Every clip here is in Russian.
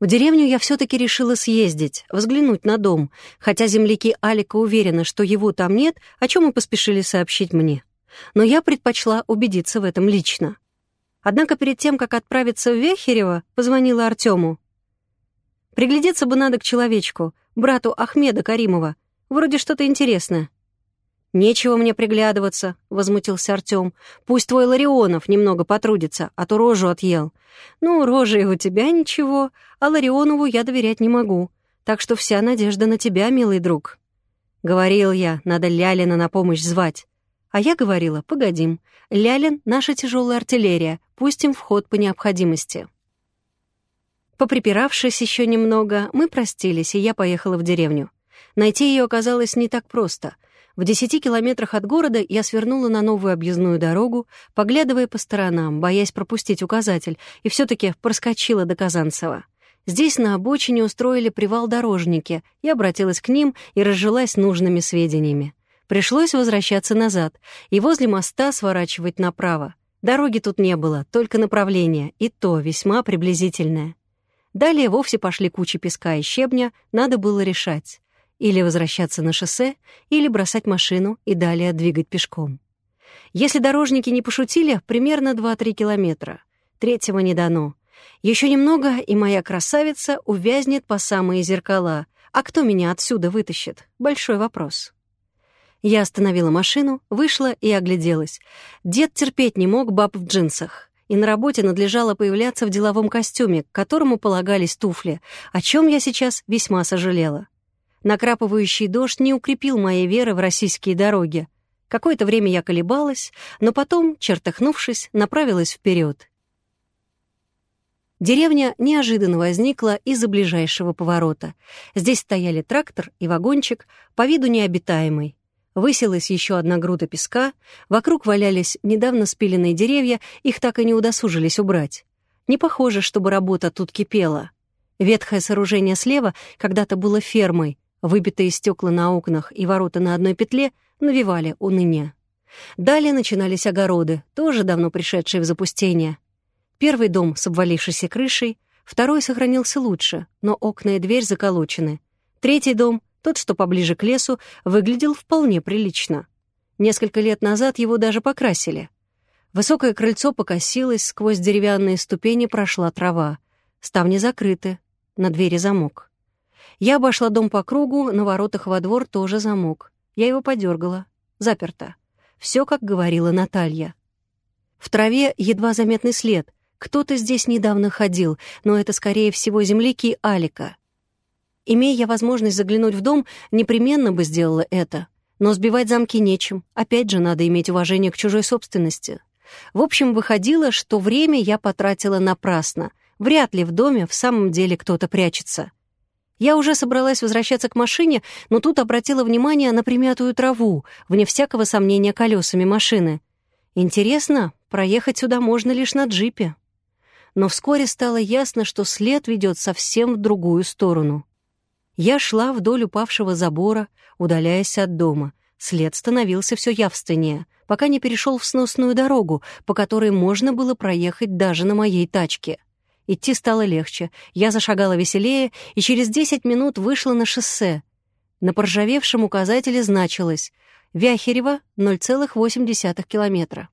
В деревню я все-таки решила съездить, взглянуть на дом, хотя земляки Алика уверены, что его там нет, о чем и поспешили сообщить мне. Но я предпочла убедиться в этом лично. Однако перед тем, как отправиться в Вехерево, позвонила Артему. Приглядеться бы надо к человечку, брату Ахмеда Каримова. Вроде что-то интересное. «Нечего мне приглядываться», — возмутился Артём. «Пусть твой Ларионов немного потрудится, а то рожу отъел». «Ну, рожи у тебя ничего, а Ларионову я доверять не могу. Так что вся надежда на тебя, милый друг». Говорил я, надо Лялина на помощь звать. А я говорила, погодим. Лялин — наша тяжелая артиллерия, пустим в ход по необходимости. Поприпиравшись еще немного, мы простились, и я поехала в деревню. Найти ее оказалось не так просто — в десяти километрах от города я свернула на новую объездную дорогу, поглядывая по сторонам, боясь пропустить указатель, и все таки проскочила до Казанцева. Здесь на обочине устроили привал дорожники, я обратилась к ним и разжилась нужными сведениями. Пришлось возвращаться назад и возле моста сворачивать направо. Дороги тут не было, только направление, и то весьма приблизительное. Далее вовсе пошли кучи песка и щебня, надо было решать. Или возвращаться на шоссе, или бросать машину и далее двигать пешком. Если дорожники не пошутили, примерно 2-3 километра. Третьего не дано. Еще немного, и моя красавица увязнет по самые зеркала. А кто меня отсюда вытащит? Большой вопрос. Я остановила машину, вышла и огляделась. Дед терпеть не мог баб в джинсах. И на работе надлежало появляться в деловом костюме, к которому полагались туфли, о чем я сейчас весьма сожалела. Накрапывающий дождь не укрепил моей веры в российские дороги. Какое-то время я колебалась, но потом, чертыхнувшись, направилась вперед. Деревня неожиданно возникла из-за ближайшего поворота. Здесь стояли трактор и вагончик, по виду необитаемый. Высилась еще одна груда песка, вокруг валялись недавно спиленные деревья, их так и не удосужились убрать. Не похоже, чтобы работа тут кипела. Ветхое сооружение слева когда-то было фермой, Выбитые стекла на окнах и ворота на одной петле навевали уныние. Далее начинались огороды, тоже давно пришедшие в запустение. Первый дом с обвалившейся крышей, второй сохранился лучше, но окна и дверь заколочены. Третий дом, тот, что поближе к лесу, выглядел вполне прилично. Несколько лет назад его даже покрасили. Высокое крыльцо покосилось, сквозь деревянные ступени прошла трава. Ставни закрыты, на двери замок. Я обошла дом по кругу, на воротах во двор тоже замок. Я его подергала. Заперто. Все, как говорила Наталья. В траве едва заметный след. Кто-то здесь недавно ходил, но это, скорее всего, земляки Алика. Имея я возможность заглянуть в дом, непременно бы сделала это. Но сбивать замки нечем. Опять же, надо иметь уважение к чужой собственности. В общем, выходило, что время я потратила напрасно. Вряд ли в доме в самом деле кто-то прячется. Я уже собралась возвращаться к машине, но тут обратила внимание на примятую траву, вне всякого сомнения колесами машины. Интересно, проехать сюда можно лишь на джипе. Но вскоре стало ясно, что след ведет совсем в другую сторону. Я шла вдоль упавшего забора, удаляясь от дома. След становился все явственнее, пока не перешел в сносную дорогу, по которой можно было проехать даже на моей тачке — Идти стало легче. Я зашагала веселее и через 10 минут вышла на шоссе. На поржавевшем указателе значилось «Вяхерево 0,8 километра».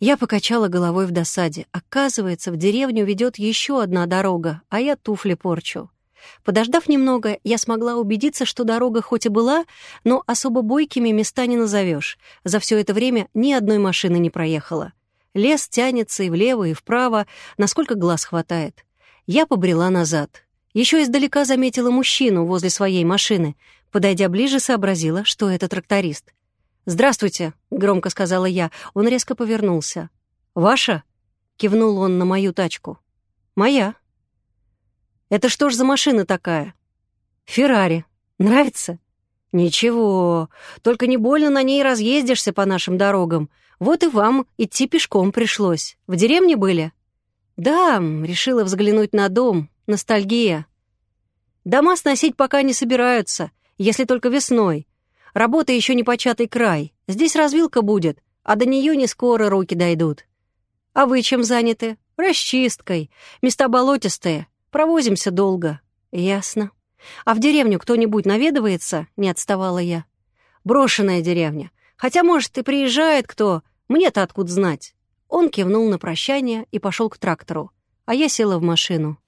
Я покачала головой в досаде. Оказывается, в деревню ведет еще одна дорога, а я туфли порчу. Подождав немного, я смогла убедиться, что дорога хоть и была, но особо бойкими места не назовешь. За все это время ни одной машины не проехала. Лес тянется и влево, и вправо, насколько глаз хватает. Я побрела назад. Еще издалека заметила мужчину возле своей машины. Подойдя ближе, сообразила, что это тракторист. «Здравствуйте», — громко сказала я. Он резко повернулся. «Ваша?» — кивнул он на мою тачку. «Моя». «Это что ж за машина такая?» «Феррари. Нравится?» «Ничего, только не больно на ней разъездишься по нашим дорогам. Вот и вам идти пешком пришлось. В деревне были?» «Да, решила взглянуть на дом. Ностальгия. Дома сносить пока не собираются, если только весной. Работа еще не початый край. Здесь развилка будет, а до нее не скоро руки дойдут. А вы чем заняты? Расчисткой. Места болотистые. Провозимся долго. Ясно. А в деревню кто-нибудь наведывается? Не отставала я. Брошенная деревня. Хотя, может, и приезжает кто. Мне-то откуда знать? Он кивнул на прощание и пошел к трактору, а я села в машину.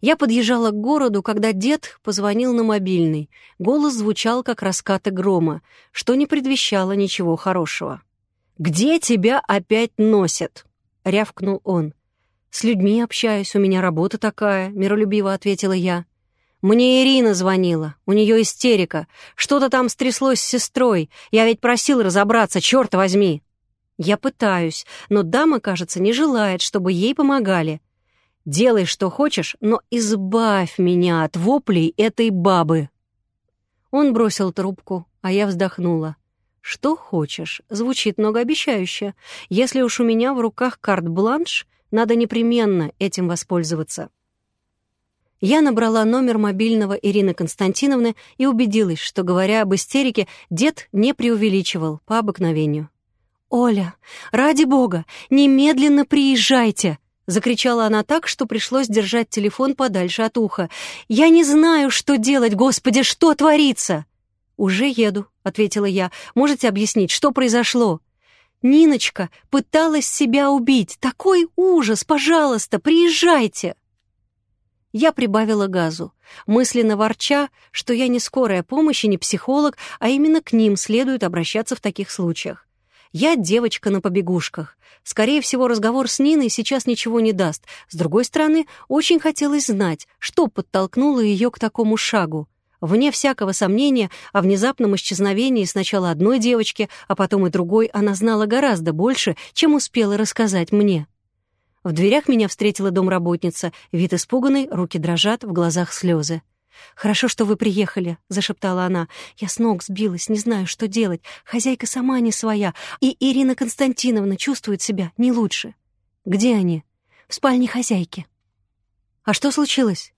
Я подъезжала к городу, когда дед позвонил на мобильный. Голос звучал, как раскаты грома, что не предвещало ничего хорошего. «Где тебя опять носят?» — рявкнул он. «С людьми общаюсь, у меня работа такая», — миролюбиво ответила я. «Мне Ирина звонила, у нее истерика. Что-то там стряслось с сестрой. Я ведь просил разобраться, черт возьми!» «Я пытаюсь, но дама, кажется, не желает, чтобы ей помогали. Делай, что хочешь, но избавь меня от воплей этой бабы». Он бросил трубку, а я вздохнула. «Что хочешь» звучит многообещающе. Если уж у меня в руках карт-бланш, надо непременно этим воспользоваться. Я набрала номер мобильного Ирины Константиновны и убедилась, что, говоря об истерике, дед не преувеличивал по обыкновению. «Оля, ради бога, немедленно приезжайте!» — закричала она так, что пришлось держать телефон подальше от уха. «Я не знаю, что делать, Господи, что творится!» «Уже еду», — ответила я. «Можете объяснить, что произошло?» «Ниночка пыталась себя убить. Такой ужас! Пожалуйста, приезжайте!» Я прибавила газу, мысленно ворча, что я не скорая помощь и не психолог, а именно к ним следует обращаться в таких случаях. Я девочка на побегушках. Скорее всего, разговор с Ниной сейчас ничего не даст. С другой стороны, очень хотелось знать, что подтолкнуло ее к такому шагу. Вне всякого сомнения о внезапном исчезновении сначала одной девочки, а потом и другой она знала гораздо больше, чем успела рассказать мне. В дверях меня встретила домработница, вид испуганный, руки дрожат, в глазах слезы. «Хорошо, что вы приехали», — зашептала она. «Я с ног сбилась, не знаю, что делать. Хозяйка сама не своя, и Ирина Константиновна чувствует себя не лучше». «Где они?» «В спальне хозяйки». «А что случилось?»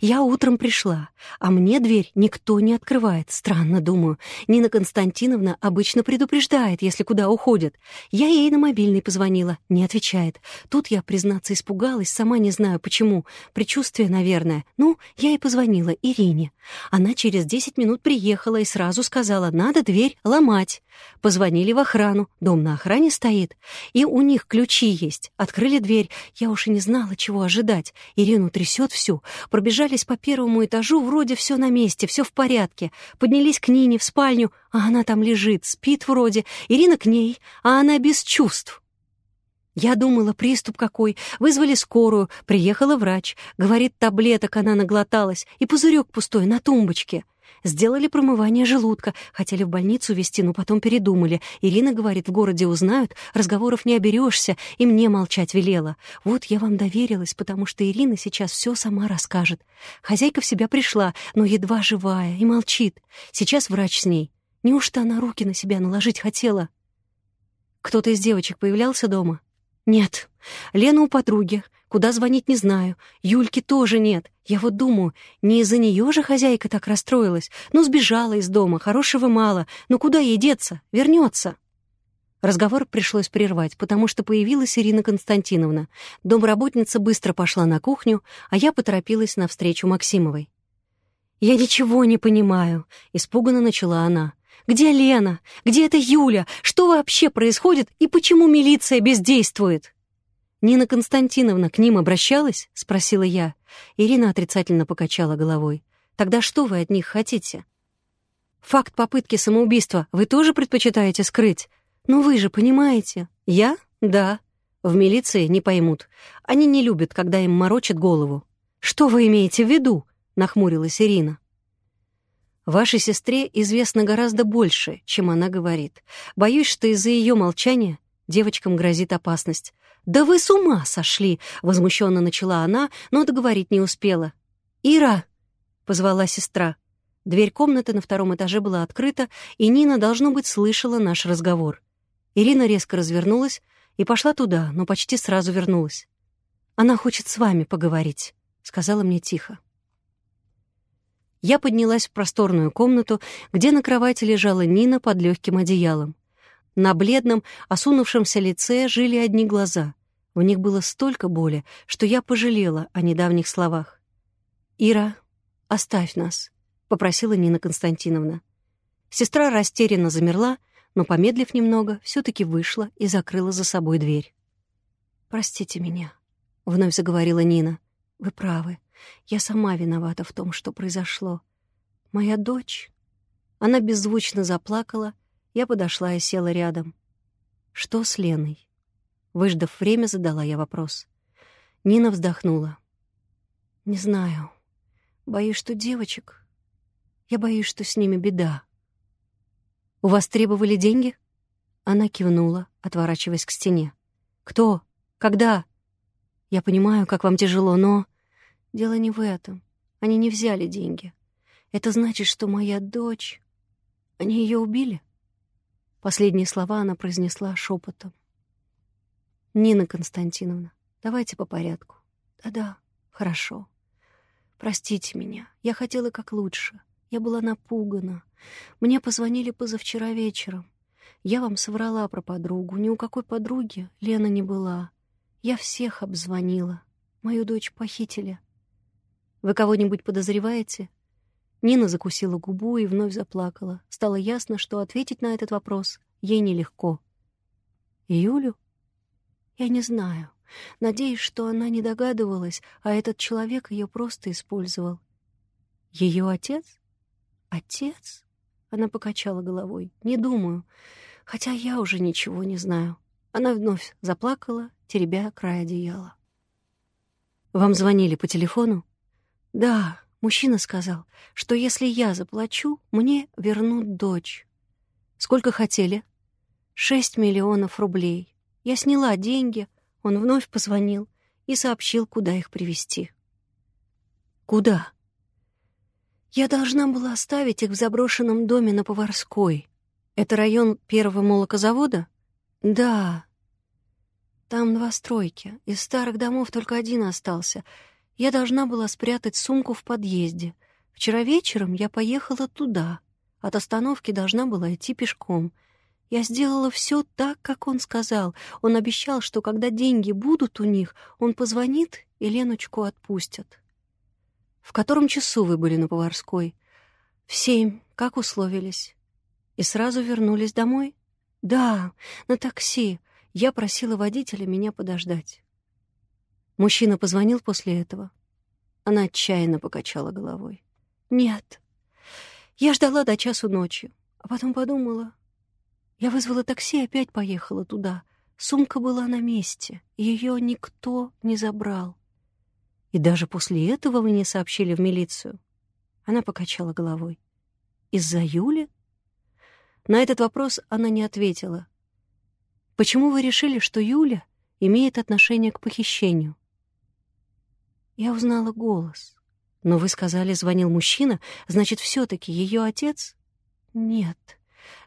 Я утром пришла, а мне дверь никто не открывает. Странно, думаю. Нина Константиновна обычно предупреждает, если куда уходит. Я ей на мобильный позвонила, не отвечает. Тут я, признаться, испугалась, сама не знаю почему. Предчувствие, наверное. Ну, я и позвонила Ирине. Она через десять минут приехала и сразу сказала, надо дверь ломать. Позвонили в охрану, дом на охране стоит. И у них ключи есть. Открыли дверь. Я уж и не знала, чего ожидать. Ирину трясет всю. Пробежались по первому этажу, вроде все на месте, все в порядке. Поднялись к Нине в спальню, а она там лежит, спит вроде. Ирина к ней, а она без чувств. Я думала, приступ какой. Вызвали скорую, приехала врач. Говорит, таблеток она наглоталась, и пузырек пустой на тумбочке. Сделали промывание желудка, хотели в больницу везти, но потом передумали. Ирина говорит, в городе узнают, разговоров не оберешься, и мне молчать велела. Вот я вам доверилась, потому что Ирина сейчас все сама расскажет. Хозяйка в себя пришла, но едва живая, и молчит. Сейчас врач с ней. Неужто она руки на себя наложить хотела? Кто-то из девочек появлялся дома? Нет. Лена у подруги. Куда звонить, не знаю. Юльки тоже нет. Я вот думаю, не из-за нее же хозяйка так расстроилась. Ну, сбежала из дома, хорошего мало. Ну, куда ей деться? Вернется. Разговор пришлось прервать, потому что появилась Ирина Константиновна. Домработница быстро пошла на кухню, а я поторопилась навстречу Максимовой. «Я ничего не понимаю», — испуганно начала она. «Где Лена? Где эта Юля? Что вообще происходит и почему милиция бездействует?» «Нина Константиновна к ним обращалась?» — спросила я. Ирина отрицательно покачала головой. «Тогда что вы от них хотите?» «Факт попытки самоубийства вы тоже предпочитаете скрыть? Ну вы же понимаете». «Я? Да. В милиции не поймут. Они не любят, когда им морочат голову». «Что вы имеете в виду?» — нахмурилась Ирина. «Вашей сестре известно гораздо больше, чем она говорит. Боюсь, что из-за ее молчания девочкам грозит опасность. «Да вы с ума сошли!» — возмущенно начала она, но договорить не успела. «Ира!» — позвала сестра. Дверь комнаты на втором этаже была открыта, и Нина, должно быть, слышала наш разговор. Ирина резко развернулась и пошла туда, но почти сразу вернулась. «Она хочет с вами поговорить», — сказала мне тихо. Я поднялась в просторную комнату, где на кровати лежала Нина под легким одеялом. На бледном, осунувшемся лице жили одни глаза. В них было столько боли, что я пожалела о недавних словах. «Ира, оставь нас», — попросила Нина Константиновна. Сестра растерянно замерла, но, помедлив немного, все таки вышла и закрыла за собой дверь. «Простите меня», — вновь заговорила Нина. «Вы правы. Я сама виновата в том, что произошло. Моя дочь...» Она беззвучно заплакала, я подошла и села рядом. «Что с Леной?» Выждав время, задала я вопрос. Нина вздохнула. «Не знаю. Боюсь, что девочек. Я боюсь, что с ними беда. «У вас требовали деньги?» Она кивнула, отворачиваясь к стене. «Кто? Когда?» «Я понимаю, как вам тяжело, но...» «Дело не в этом. Они не взяли деньги. Это значит, что моя дочь... Они ее убили?» Последние слова она произнесла шепотом. «Нина Константиновна, давайте по порядку. Да-да, хорошо. Простите меня, я хотела как лучше. Я была напугана. Мне позвонили позавчера вечером. Я вам соврала про подругу. Ни у какой подруги Лена не была. Я всех обзвонила. Мою дочь похитили. Вы кого-нибудь подозреваете? Нина закусила губу и вновь заплакала. Стало ясно, что ответить на этот вопрос ей нелегко. Юлю? Я не знаю. Надеюсь, что она не догадывалась, а этот человек ее просто использовал. Ее отец? Отец? Она покачала головой. Не думаю. Хотя я уже ничего не знаю. Она вновь заплакала, теребя край одеяла. Вам звонили по телефону? Да, мужчина сказал, что если я заплачу, мне вернут дочь. Сколько хотели? Шесть миллионов рублей. Я сняла деньги, он вновь позвонил и сообщил, куда их привезти. Куда? Я должна была оставить их в заброшенном доме на Поварской. Это район первого молокозавода? Да. Там новостройки. Из старых домов только один остался. Я должна была спрятать сумку в подъезде. Вчера вечером я поехала туда. От остановки должна была идти пешком. Я сделала все так, как он сказал. Он обещал, что когда деньги будут у них, он позвонит и Леночку отпустят. В котором часу вы были на Поварской? В семь, как условились. И сразу вернулись домой? Да, на такси. Я просила водителя меня подождать. Мужчина позвонил после этого. Она отчаянно покачала головой. Нет. Я ждала до часу ночи, а потом подумала. Я вызвала такси и опять поехала туда. Сумка была на месте, ее никто не забрал. И даже после этого вы не сообщили в милицию? Она покачала головой. Из-за Юли? На этот вопрос она не ответила. Почему вы решили, что Юля имеет отношение к похищению? Я узнала голос. Но вы сказали, звонил мужчина, значит, все-таки ее отец? Нет.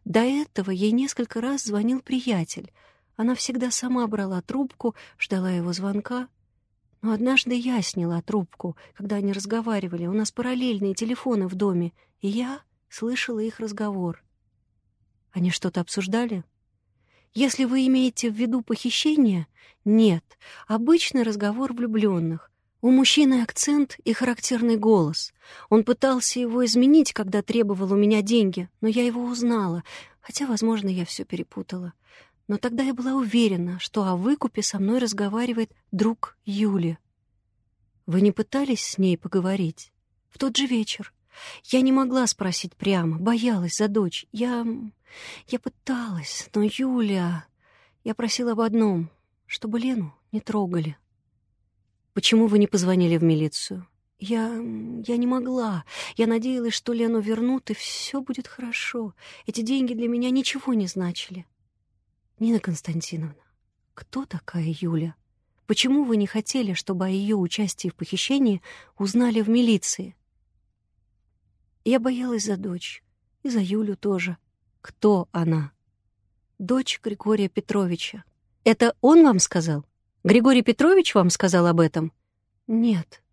До этого ей несколько раз звонил приятель. Она всегда сама брала трубку, ждала его звонка — но однажды я сняла трубку, когда они разговаривали. У нас параллельные телефоны в доме, и я слышала их разговор. Они что-то обсуждали? Если вы имеете в виду похищение, нет. Обычный разговор влюбленных. У мужчины акцент и характерный голос. Он пытался его изменить, когда требовал у меня деньги, но я его узнала, хотя, возможно, я все перепутала но тогда я была уверена, что о выкупе со мной разговаривает друг Юли. Вы не пытались с ней поговорить? В тот же вечер. Я не могла спросить прямо, боялась за дочь. Я... я пыталась, но Юля... Я просила об одном, чтобы Лену не трогали. Почему вы не позвонили в милицию? Я... я не могла. Я надеялась, что Лену вернут, и все будет хорошо. Эти деньги для меня ничего не значили. «Нина Константиновна, кто такая Юля? Почему вы не хотели, чтобы о ее участии в похищении узнали в милиции?» Я боялась за дочь. И за Юлю тоже. Кто она? Дочь Григория Петровича. Это он вам сказал? Григорий Петрович вам сказал об этом? Нет.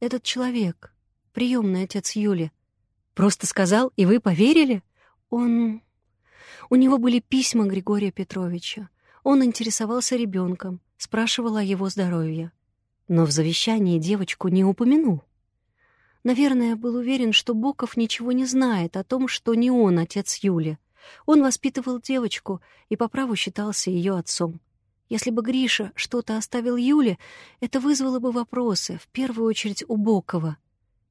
Этот человек, приемный отец Юли, просто сказал, и вы поверили? Он у него были письма Григория Петровича. Он интересовался ребенком. спрашивала о его здоровье. Но в завещании девочку не упомянул. Наверное, был уверен, что Боков ничего не знает о том, что не он отец Юли. Он воспитывал девочку и по праву считался ее отцом. Если бы Гриша что-то оставил Юле, это вызвало бы вопросы, в первую очередь у Бокова.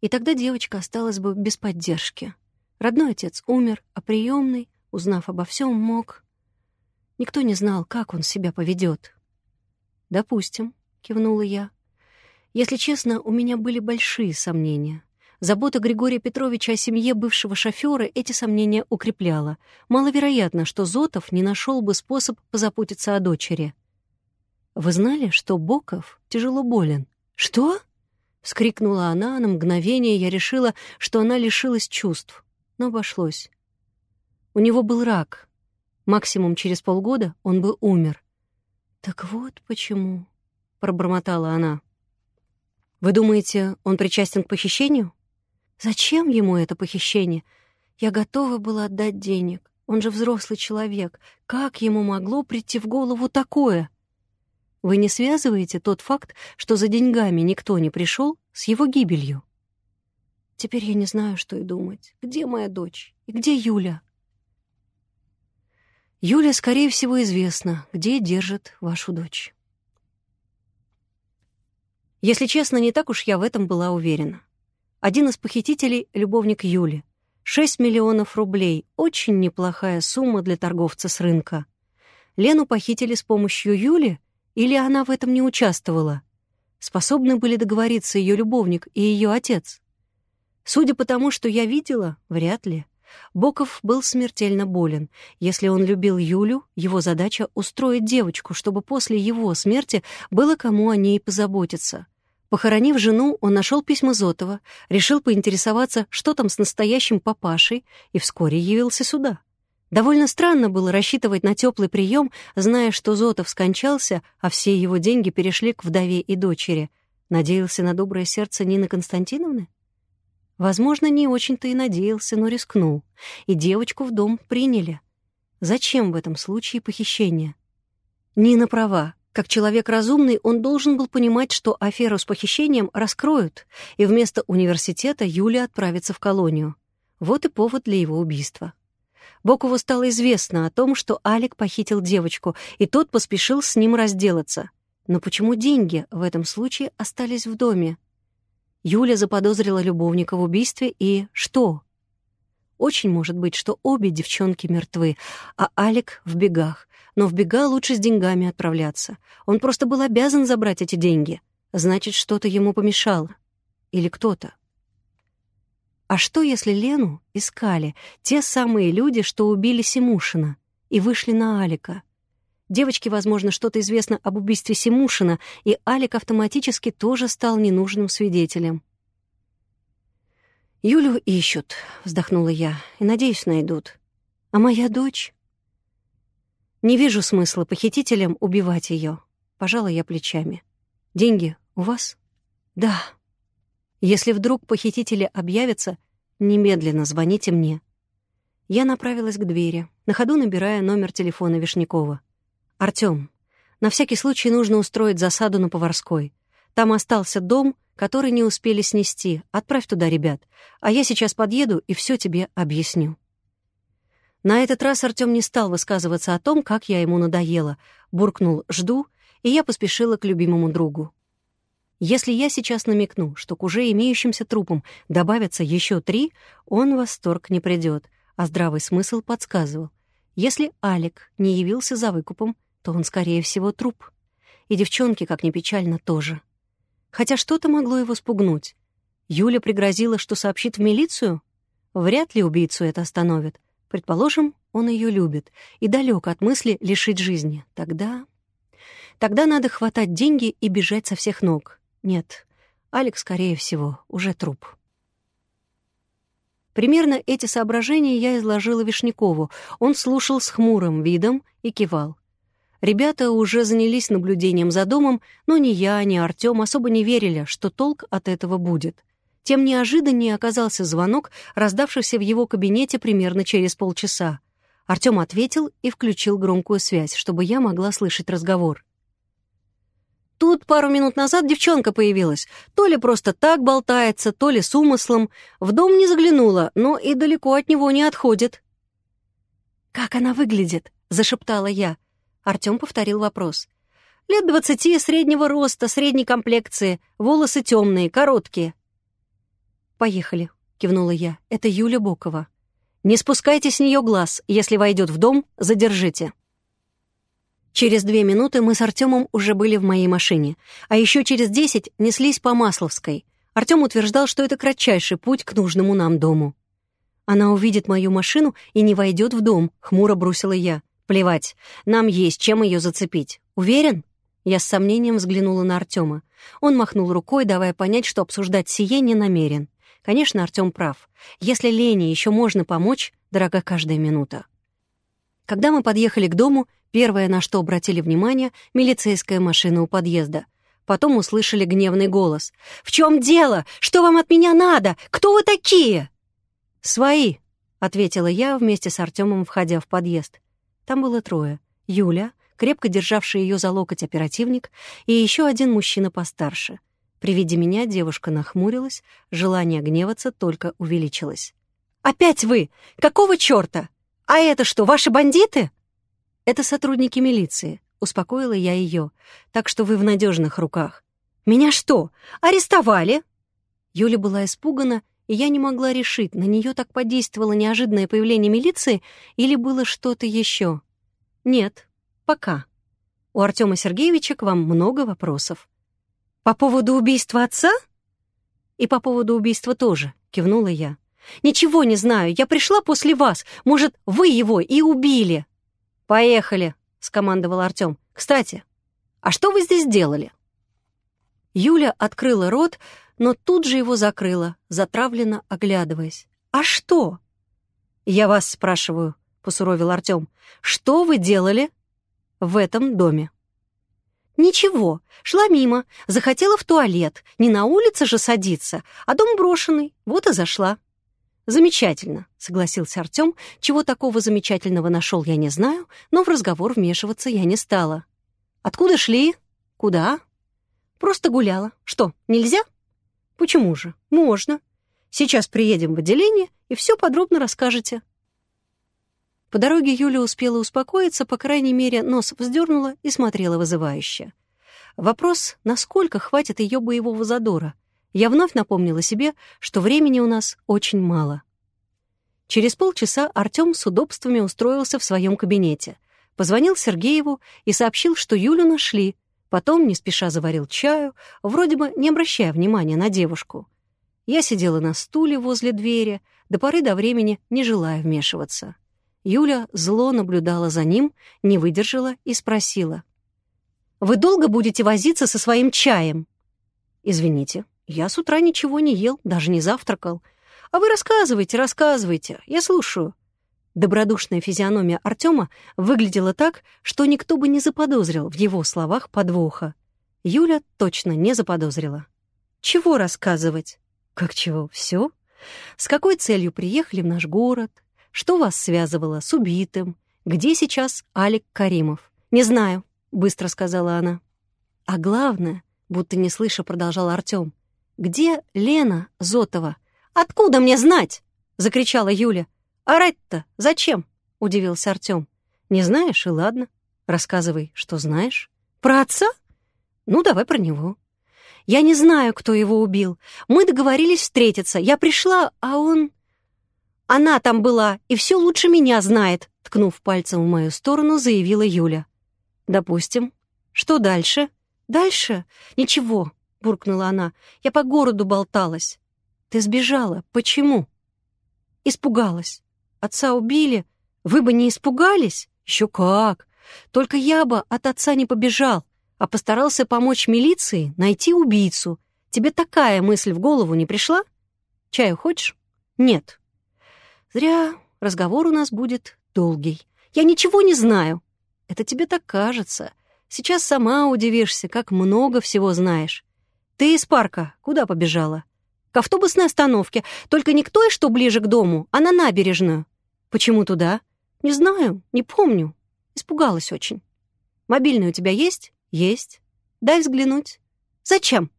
И тогда девочка осталась бы без поддержки. Родной отец умер, а приемный, узнав обо всем, мог... Никто не знал, как он себя поведет. «Допустим», — кивнула я. Если честно, у меня были большие сомнения. Забота Григория Петровича о семье бывшего шофера эти сомнения укрепляла. Маловероятно, что Зотов не нашел бы способ позаботиться о дочери. «Вы знали, что Боков тяжело болен?» «Что?» — вскрикнула она. На мгновение я решила, что она лишилась чувств. Но обошлось. У него был рак. Максимум через полгода он бы умер. «Так вот почему», — пробормотала она. «Вы думаете, он причастен к похищению?» «Зачем ему это похищение? Я готова была отдать денег. Он же взрослый человек. Как ему могло прийти в голову такое?» Вы не связываете тот факт, что за деньгами никто не пришел, с его гибелью? Теперь я не знаю, что и думать. Где моя дочь? И где Юля? Юля, скорее всего, известно, где держит вашу дочь. Если честно, не так уж я в этом была уверена. Один из похитителей — любовник Юли. Шесть миллионов рублей — очень неплохая сумма для торговца с рынка. Лену похитили с помощью Юли — или она в этом не участвовала? Способны были договориться ее любовник и ее отец? Судя по тому, что я видела, вряд ли. Боков был смертельно болен. Если он любил Юлю, его задача — устроить девочку, чтобы после его смерти было кому о ней позаботиться. Похоронив жену, он нашел письма Зотова, решил поинтересоваться, что там с настоящим папашей, и вскоре явился сюда. Довольно странно было рассчитывать на теплый прием, зная, что Зотов скончался, а все его деньги перешли к вдове и дочери. Надеялся на доброе сердце Нины Константиновны? Возможно, не очень-то и надеялся, но рискнул. И девочку в дом приняли. Зачем в этом случае похищение? Нина права. Как человек разумный, он должен был понимать, что аферу с похищением раскроют, и вместо университета Юля отправится в колонию. Вот и повод для его убийства. Бокову стало известно о том, что Алик похитил девочку, и тот поспешил с ним разделаться. Но почему деньги в этом случае остались в доме? Юля заподозрила любовника в убийстве и что? Очень может быть, что обе девчонки мертвы, а Алик в бегах. Но в бега лучше с деньгами отправляться. Он просто был обязан забрать эти деньги. Значит, что-то ему помешало. Или кто-то. А что, если Лену искали те самые люди, что убили Симушина, и вышли на Алика? Девочке, возможно, что-то известно об убийстве Симушина, и Алик автоматически тоже стал ненужным свидетелем. «Юлю ищут», — вздохнула я, — «и, надеюсь, найдут. А моя дочь?» «Не вижу смысла похитителям убивать ее. Пожала я плечами. «Деньги у вас?» «Да», если вдруг похитители объявятся, немедленно звоните мне. Я направилась к двери, на ходу набирая номер телефона Вишнякова. «Артём, на всякий случай нужно устроить засаду на Поварской. Там остался дом, который не успели снести. Отправь туда ребят. А я сейчас подъеду и все тебе объясню». На этот раз Артём не стал высказываться о том, как я ему надоела. Буркнул «жду», и я поспешила к любимому другу. Если я сейчас намекну, что к уже имеющимся трупам добавятся еще три, он в восторг не придет, а здравый смысл подсказывал. Если Алик не явился за выкупом, то он, скорее всего, труп. И девчонки, как ни печально, тоже. Хотя что-то могло его спугнуть. Юля пригрозила, что сообщит в милицию? Вряд ли убийцу это остановит. Предположим, он ее любит и далек от мысли лишить жизни. Тогда... Тогда надо хватать деньги и бежать со всех ног. Нет, Алекс, скорее всего, уже труп. Примерно эти соображения я изложила Вишнякову. Он слушал с хмурым видом и кивал. Ребята уже занялись наблюдением за домом, но ни я, ни Артём особо не верили, что толк от этого будет. Тем неожиданнее оказался звонок, раздавшийся в его кабинете примерно через полчаса. Артём ответил и включил громкую связь, чтобы я могла слышать разговор. Тут пару минут назад девчонка появилась. То ли просто так болтается, то ли с умыслом. В дом не заглянула, но и далеко от него не отходит. «Как она выглядит?» — зашептала я. Артём повторил вопрос. «Лет двадцати, среднего роста, средней комплекции, волосы темные, короткие». «Поехали», — кивнула я. «Это Юля Бокова. Не спускайте с нее глаз. Если войдет в дом, задержите». Через две минуты мы с Артемом уже были в моей машине, а еще через десять неслись по Масловской. Артем утверждал, что это кратчайший путь к нужному нам дому. «Она увидит мою машину и не войдет в дом», — хмуро бросила я. «Плевать, нам есть чем ее зацепить. Уверен?» Я с сомнением взглянула на Артема. Он махнул рукой, давая понять, что обсуждать сие не намерен. Конечно, Артем прав. Если Лене еще можно помочь, дорога каждая минута. Когда мы подъехали к дому, Первое, на что обратили внимание, — милицейская машина у подъезда. Потом услышали гневный голос. «В чем дело? Что вам от меня надо? Кто вы такие?» «Свои», — ответила я вместе с Артемом, входя в подъезд. Там было трое. Юля, крепко державший ее за локоть оперативник, и еще один мужчина постарше. При виде меня девушка нахмурилась, желание гневаться только увеличилось. «Опять вы! Какого черта? А это что, ваши бандиты?» «Это сотрудники милиции», — успокоила я ее. «Так что вы в надежных руках». «Меня что, арестовали?» Юля была испугана, и я не могла решить, на нее так подействовало неожиданное появление милиции или было что-то еще. «Нет, пока. У Артема Сергеевича к вам много вопросов». «По поводу убийства отца?» «И по поводу убийства тоже», — кивнула я. «Ничего не знаю, я пришла после вас. Может, вы его и убили?» «Поехали», — скомандовал Артём. «Кстати, а что вы здесь делали?» Юля открыла рот, но тут же его закрыла, затравленно оглядываясь. «А что?» «Я вас спрашиваю», — посуровил Артём. «Что вы делали в этом доме?» «Ничего, шла мимо, захотела в туалет. Не на улице же садиться, а дом брошенный, вот и зашла». «Замечательно», — согласился Артём. «Чего такого замечательного нашел, я не знаю, но в разговор вмешиваться я не стала». «Откуда шли? Куда?» «Просто гуляла. Что, нельзя?» «Почему же? Можно. Сейчас приедем в отделение и все подробно расскажете». По дороге Юля успела успокоиться, по крайней мере, нос вздернула и смотрела вызывающе. Вопрос, насколько хватит ее боевого задора — я вновь напомнила себе, что времени у нас очень мало. Через полчаса Артём с удобствами устроился в своем кабинете. Позвонил Сергееву и сообщил, что Юлю нашли. Потом не спеша заварил чаю, вроде бы не обращая внимания на девушку. Я сидела на стуле возле двери, до поры до времени не желая вмешиваться. Юля зло наблюдала за ним, не выдержала и спросила. «Вы долго будете возиться со своим чаем?» «Извините, я с утра ничего не ел, даже не завтракал. А вы рассказывайте, рассказывайте, я слушаю». Добродушная физиономия Артема выглядела так, что никто бы не заподозрил в его словах подвоха. Юля точно не заподозрила. «Чего рассказывать?» «Как чего? Все? С какой целью приехали в наш город? Что вас связывало с убитым? Где сейчас Алик Каримов?» «Не знаю», — быстро сказала она. «А главное, будто не слыша, продолжал Артем, «Где Лена Зотова?» «Откуда мне знать?» — закричала Юля. «Орать-то зачем?» — удивился Артём. «Не знаешь, и ладно. Рассказывай, что знаешь. Про отца? Ну, давай про него. Я не знаю, кто его убил. Мы договорились встретиться. Я пришла, а он... Она там была, и все лучше меня знает, ткнув пальцем в мою сторону, заявила Юля. Допустим. Что дальше? Дальше? Ничего буркнула она. «Я по городу болталась». «Ты сбежала. Почему?» «Испугалась. Отца убили. Вы бы не испугались?» «Еще как! Только я бы от отца не побежал, а постарался помочь милиции найти убийцу. Тебе такая мысль в голову не пришла? Чаю хочешь?» «Нет». «Зря. Разговор у нас будет долгий. Я ничего не знаю». «Это тебе так кажется. Сейчас сама удивишься, как много всего знаешь. «Ты из парка. Куда побежала?» «К автобусной остановке. Только не к той, что ближе к дому, а на набережную». «Почему туда?» «Не знаю. Не помню. Испугалась очень». «Мобильный у тебя есть?» «Есть». Дай взглянуть. Зачем?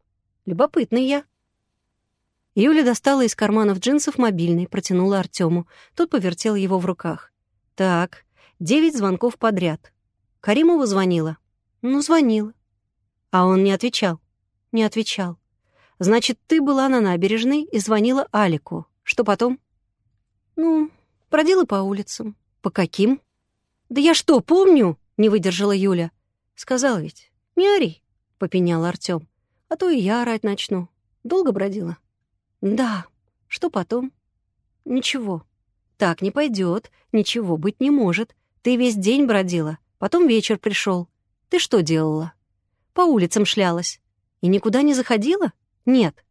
Любопытный я. Юля достала из карманов джинсов мобильный, протянула Артему. Тот повертел его в руках. Так, девять звонков подряд. Каримова звонила? Ну, звонила. А он не отвечал? Не отвечал. Значит, ты была на набережной и звонила Алику. Что потом? Ну, бродила по улицам. По каким? Да я что, помню? Не выдержала Юля. Сказал ведь. Не ори, попенял Артём. А то и я орать начну. Долго бродила? Да. Что потом? Ничего. Так не пойдет, ничего быть не может. Ты весь день бродила, потом вечер пришел. Ты что делала? По улицам шлялась. И никуда не заходила? Нет.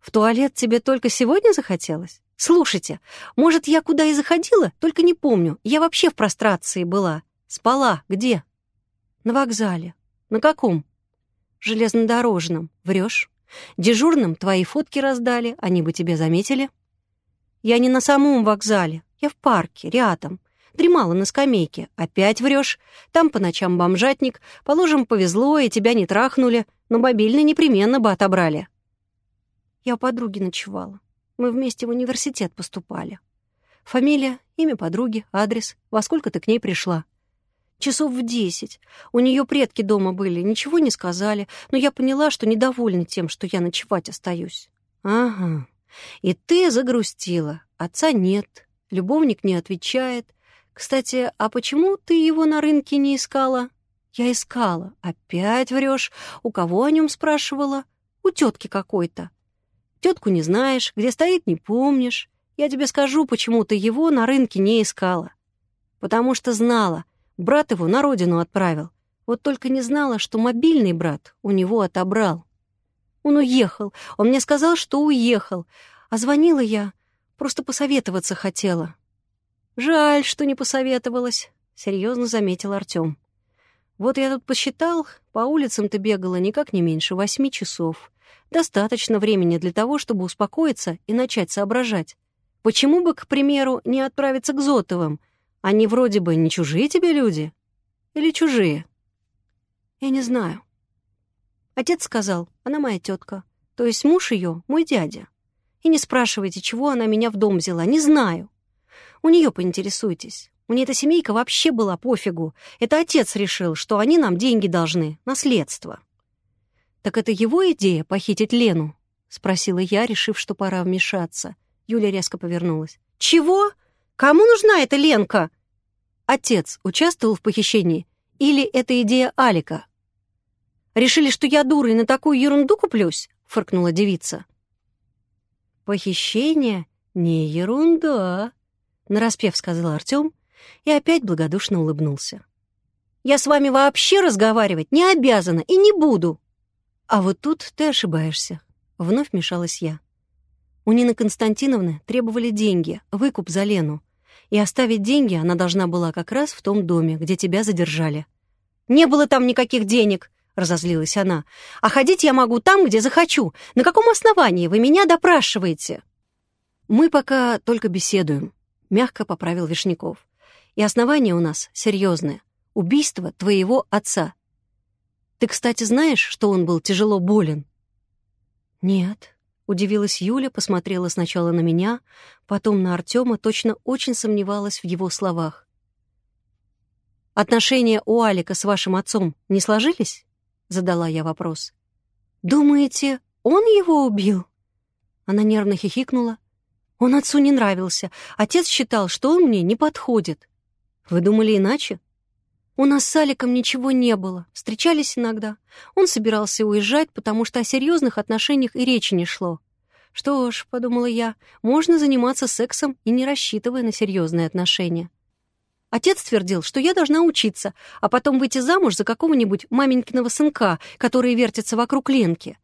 В туалет тебе только сегодня захотелось? Слушайте, может, я куда и заходила, только не помню. Я вообще в прострации была. Спала. Где? На вокзале. На каком? Железнодорожном. Врешь? Дежурным твои фотки раздали, они бы тебе заметили. Я не на самом вокзале, я в парке, рядом. Дремала на скамейке. Опять врешь. Там по ночам бомжатник. Положим, повезло, и тебя не трахнули, но мобильный непременно бы отобрали. Я у подруги ночевала. Мы вместе в университет поступали. Фамилия, имя подруги, адрес, во сколько ты к ней пришла. Часов в десять. У нее предки дома были, ничего не сказали, но я поняла, что недовольны тем, что я ночевать остаюсь. Ага. И ты загрустила. Отца нет, любовник не отвечает. Кстати, а почему ты его на рынке не искала? Я искала. Опять врешь. У кого о нем спрашивала? У тетки какой-то. Тетку не знаешь, где стоит, не помнишь. Я тебе скажу, почему ты его на рынке не искала. Потому что знала, брат его на родину отправил. Вот только не знала, что мобильный брат у него отобрал. Он уехал. Он мне сказал, что уехал. А звонила я, просто посоветоваться хотела. Жаль, что не посоветовалась, серьезно заметил Артем. Вот я тут посчитал, по улицам ты бегала никак не меньше восьми часов. Достаточно времени для того, чтобы успокоиться и начать соображать. Почему бы, к примеру, не отправиться к Зотовым? Они вроде бы не чужие тебе люди? Или чужие? Я не знаю. Отец сказал, она моя тетка. То есть муж ее мой дядя. И не спрашивайте, чего она меня в дом взяла, не знаю. У нее поинтересуйтесь. Мне эта семейка вообще была пофигу. Это отец решил, что они нам деньги должны, наследство. «Так это его идея — похитить Лену?» — спросила я, решив, что пора вмешаться. Юля резко повернулась. «Чего? Кому нужна эта Ленка?» Отец участвовал в похищении? Или это идея Алика? «Решили, что я дура и на такую ерунду куплюсь?» — фыркнула девица. «Похищение? Не ерунда», — нараспев сказал Артем и опять благодушно улыбнулся. «Я с вами вообще разговаривать не обязана и не буду!» «А вот тут ты ошибаешься», — вновь мешалась я. У Нины Константиновны требовали деньги, выкуп за Лену, и оставить деньги она должна была как раз в том доме, где тебя задержали. «Не было там никаких денег», — разозлилась она. «А ходить я могу там, где захочу. На каком основании вы меня допрашиваете?» «Мы пока только беседуем», — мягко поправил Вишняков. «И основания у нас серьезные. Убийство твоего отца. Ты, кстати, знаешь, что он был тяжело болен?» «Нет», — удивилась Юля, посмотрела сначала на меня, потом на Артема, точно очень сомневалась в его словах. «Отношения у Алика с вашим отцом не сложились?» — задала я вопрос. «Думаете, он его убил?» Она нервно хихикнула. «Он отцу не нравился. Отец считал, что он мне не подходит. Вы думали иначе?» У нас с Аликом ничего не было, встречались иногда. Он собирался уезжать, потому что о серьезных отношениях и речи не шло. Что ж, подумала я, можно заниматься сексом и не рассчитывая на серьезные отношения. Отец твердил, что я должна учиться, а потом выйти замуж за какого-нибудь маменькиного сынка, который вертится вокруг Ленки.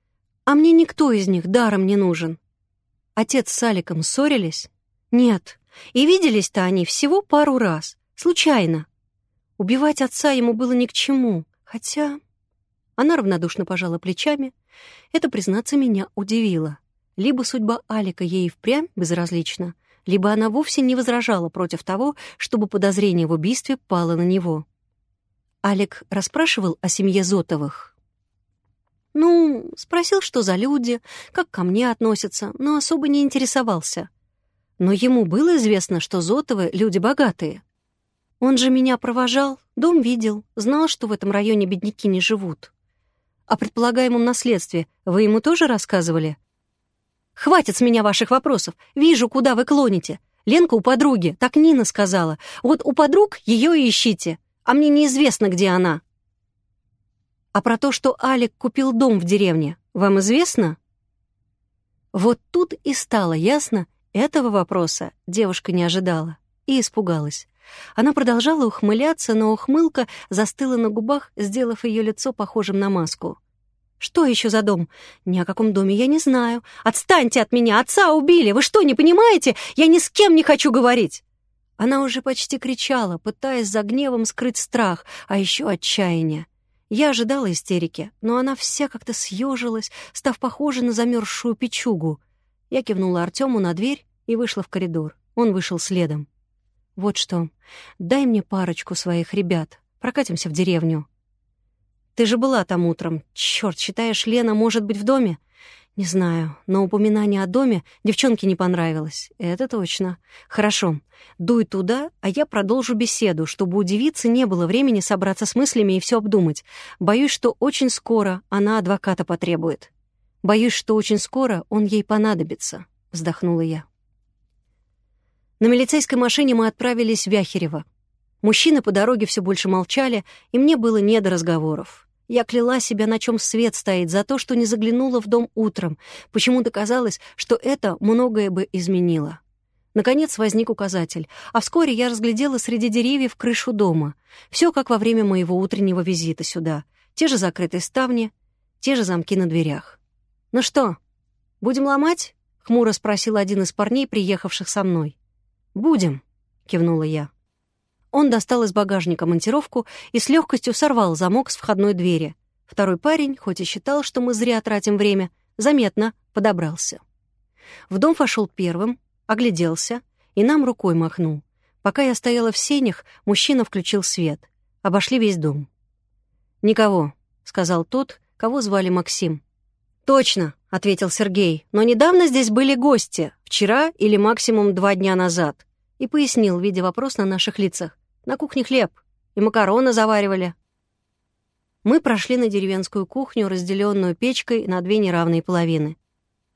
А мне никто из них даром не нужен. Отец с Аликом ссорились? Нет. И виделись-то они всего пару раз. Случайно. Убивать отца ему было ни к чему, хотя... Она равнодушно пожала плечами. Это, признаться, меня удивило. Либо судьба Алика ей впрямь безразлична, либо она вовсе не возражала против того, чтобы подозрение в убийстве пало на него. Алик расспрашивал о семье Зотовых. Ну, спросил, что за люди, как ко мне относятся, но особо не интересовался. Но ему было известно, что Зотовы — люди богатые. Он же меня провожал, дом видел, знал, что в этом районе бедняки не живут. О предполагаемом наследстве вы ему тоже рассказывали? Хватит с меня ваших вопросов. Вижу, куда вы клоните. Ленка у подруги, так Нина сказала. Вот у подруг ее и ищите, а мне неизвестно, где она. А про то, что Алик купил дом в деревне, вам известно? Вот тут и стало ясно, этого вопроса девушка не ожидала и испугалась. Она продолжала ухмыляться, но ухмылка застыла на губах, сделав ее лицо похожим на маску. «Что еще за дом? Ни о каком доме я не знаю. Отстаньте от меня! Отца убили! Вы что, не понимаете? Я ни с кем не хочу говорить!» Она уже почти кричала, пытаясь за гневом скрыть страх, а еще отчаяние. Я ожидала истерики, но она вся как-то съежилась, став похожа на замерзшую печугу. Я кивнула Артему на дверь и вышла в коридор. Он вышел следом. «Вот что, дай мне парочку своих ребят, прокатимся в деревню». «Ты же была там утром. Черт, считаешь, Лена может быть в доме?» «Не знаю, но упоминание о доме девчонке не понравилось. Это точно. Хорошо, дуй туда, а я продолжу беседу, чтобы у девицы не было времени собраться с мыслями и все обдумать. Боюсь, что очень скоро она адвоката потребует. Боюсь, что очень скоро он ей понадобится», — вздохнула я. На милицейской машине мы отправились в Вяхерево. Мужчины по дороге все больше молчали, и мне было не до разговоров. Я кляла себя, на чем свет стоит, за то, что не заглянула в дом утром. Почему-то казалось, что это многое бы изменило. Наконец возник указатель, а вскоре я разглядела среди деревьев крышу дома. Все как во время моего утреннего визита сюда. Те же закрытые ставни, те же замки на дверях. «Ну что, будем ломать?» — хмуро спросил один из парней, приехавших со мной. «Будем», — кивнула я. Он достал из багажника монтировку и с легкостью сорвал замок с входной двери. Второй парень, хоть и считал, что мы зря тратим время, заметно подобрался. В дом вошел первым, огляделся и нам рукой махнул. Пока я стояла в сенях, мужчина включил свет. Обошли весь дом. «Никого», — сказал тот, кого звали Максим. «Точно», — ответил Сергей, «но недавно здесь были гости, вчера или максимум два дня назад». И пояснил, видя вопрос на наших лицах. На кухне хлеб. И макароны заваривали. Мы прошли на деревенскую кухню, разделенную печкой на две неравные половины.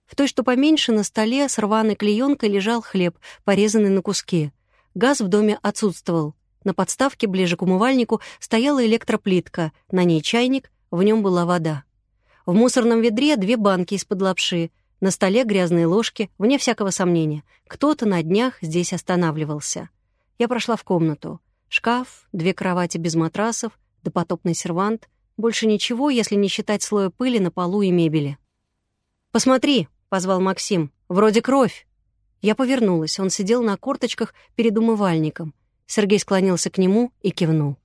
В той, что поменьше, на столе с рваной клеенкой лежал хлеб, порезанный на куски. Газ в доме отсутствовал. На подставке, ближе к умывальнику, стояла электроплитка, на ней чайник, в нем была вода. В мусорном ведре две банки из-под лапши, на столе грязные ложки, вне всякого сомнения. Кто-то на днях здесь останавливался. Я прошла в комнату. Шкаф, две кровати без матрасов, допотопный сервант. Больше ничего, если не считать слоя пыли на полу и мебели. «Посмотри», — позвал Максим, — «вроде кровь». Я повернулась, он сидел на корточках перед умывальником. Сергей склонился к нему и кивнул.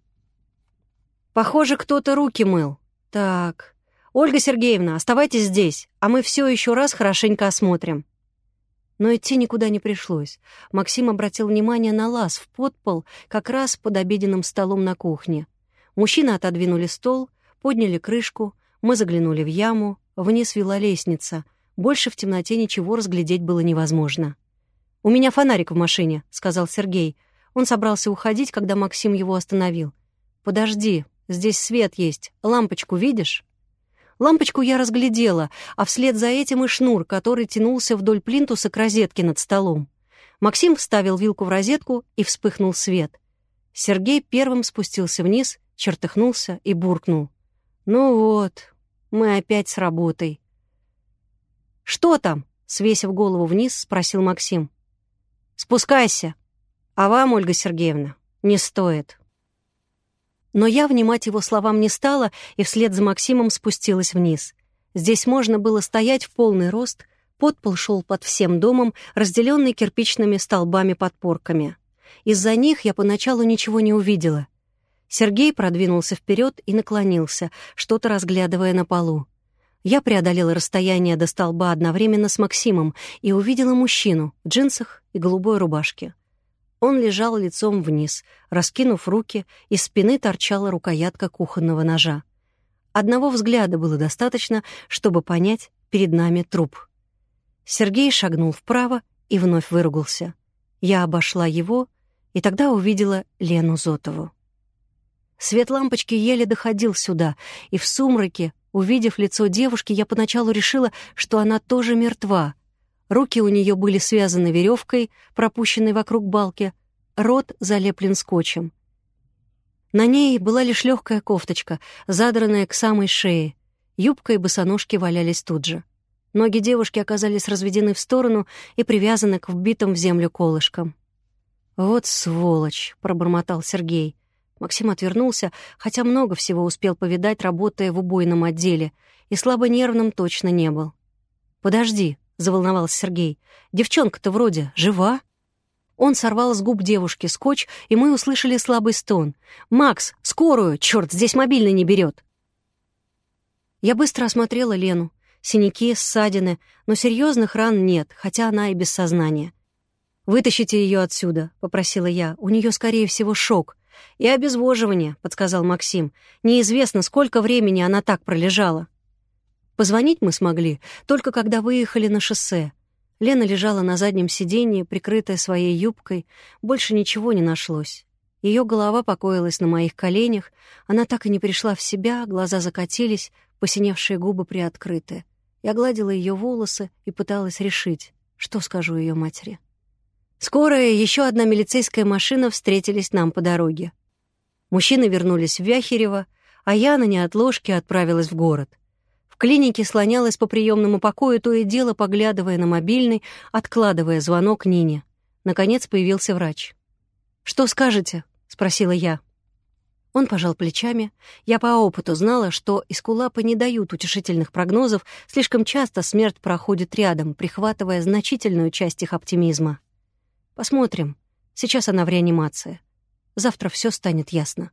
«Похоже, кто-то руки мыл. Так, Ольга Сергеевна, оставайтесь здесь, а мы все еще раз хорошенько осмотрим». Но идти никуда не пришлось. Максим обратил внимание на лаз в подпол как раз под обеденным столом на кухне. Мужчины отодвинули стол, подняли крышку, мы заглянули в яму, вниз вела лестница. Больше в темноте ничего разглядеть было невозможно. «У меня фонарик в машине», — сказал Сергей. Он собрался уходить, когда Максим его остановил. «Подожди, здесь свет есть. Лампочку видишь?» Лампочку я разглядела, а вслед за этим и шнур, который тянулся вдоль плинтуса к розетке над столом. Максим вставил вилку в розетку, и вспыхнул свет. Сергей первым спустился вниз, чертыхнулся и буркнул. «Ну вот, мы опять с работой». «Что там?» — свесив голову вниз, спросил Максим. «Спускайся. А вам, Ольга Сергеевна, не стоит». Но я внимать его словам не стала и вслед за Максимом спустилась вниз. Здесь можно было стоять в полный рост, подпол шел под всем домом, разделенный кирпичными столбами-подпорками. Из-за них я поначалу ничего не увидела. Сергей продвинулся вперед и наклонился, что-то разглядывая на полу. Я преодолела расстояние до столба одновременно с Максимом и увидела мужчину в джинсах и голубой рубашке. Он лежал лицом вниз, раскинув руки, из спины торчала рукоятка кухонного ножа. Одного взгляда было достаточно, чтобы понять, перед нами труп. Сергей шагнул вправо и вновь выругался. Я обошла его и тогда увидела Лену Зотову. Свет лампочки еле доходил сюда, и в сумраке, увидев лицо девушки, я поначалу решила, что она тоже мертва — Руки у нее были связаны веревкой, пропущенной вокруг балки, рот залеплен скотчем. На ней была лишь легкая кофточка, задранная к самой шее. Юбка и босоножки валялись тут же. Ноги девушки оказались разведены в сторону и привязаны к вбитым в землю колышкам. «Вот сволочь!» — пробормотал Сергей. Максим отвернулся, хотя много всего успел повидать, работая в убойном отделе, и слабонервным точно не был. «Подожди», — заволновался Сергей. «Девчонка-то вроде жива?» Он сорвал с губ девушки скотч, и мы услышали слабый стон. «Макс, скорую! Чёрт, здесь мобильный не берет!» Я быстро осмотрела Лену. Синяки, ссадины, но серьезных ран нет, хотя она и без сознания. «Вытащите ее отсюда», — попросила я. «У нее, скорее всего, шок». «И обезвоживание», — подсказал Максим. «Неизвестно, сколько времени она так пролежала». Позвонить мы смогли, только когда выехали на шоссе. Лена лежала на заднем сиденье, прикрытая своей юбкой. Больше ничего не нашлось. Ее голова покоилась на моих коленях. Она так и не пришла в себя, глаза закатились, посиневшие губы приоткрыты. Я гладила ее волосы и пыталась решить, что скажу ее матери. Скорая и еще одна милицейская машина встретились нам по дороге. Мужчины вернулись в Вяхерево, а я на неотложке отправилась в город — клинике слонялась по приемному покою, то и дело поглядывая на мобильный, откладывая звонок Нине. Наконец появился врач. «Что скажете?» — спросила я. Он пожал плечами. Я по опыту знала, что эскулапы не дают утешительных прогнозов, слишком часто смерть проходит рядом, прихватывая значительную часть их оптимизма. Посмотрим. Сейчас она в реанимации. Завтра все станет ясно.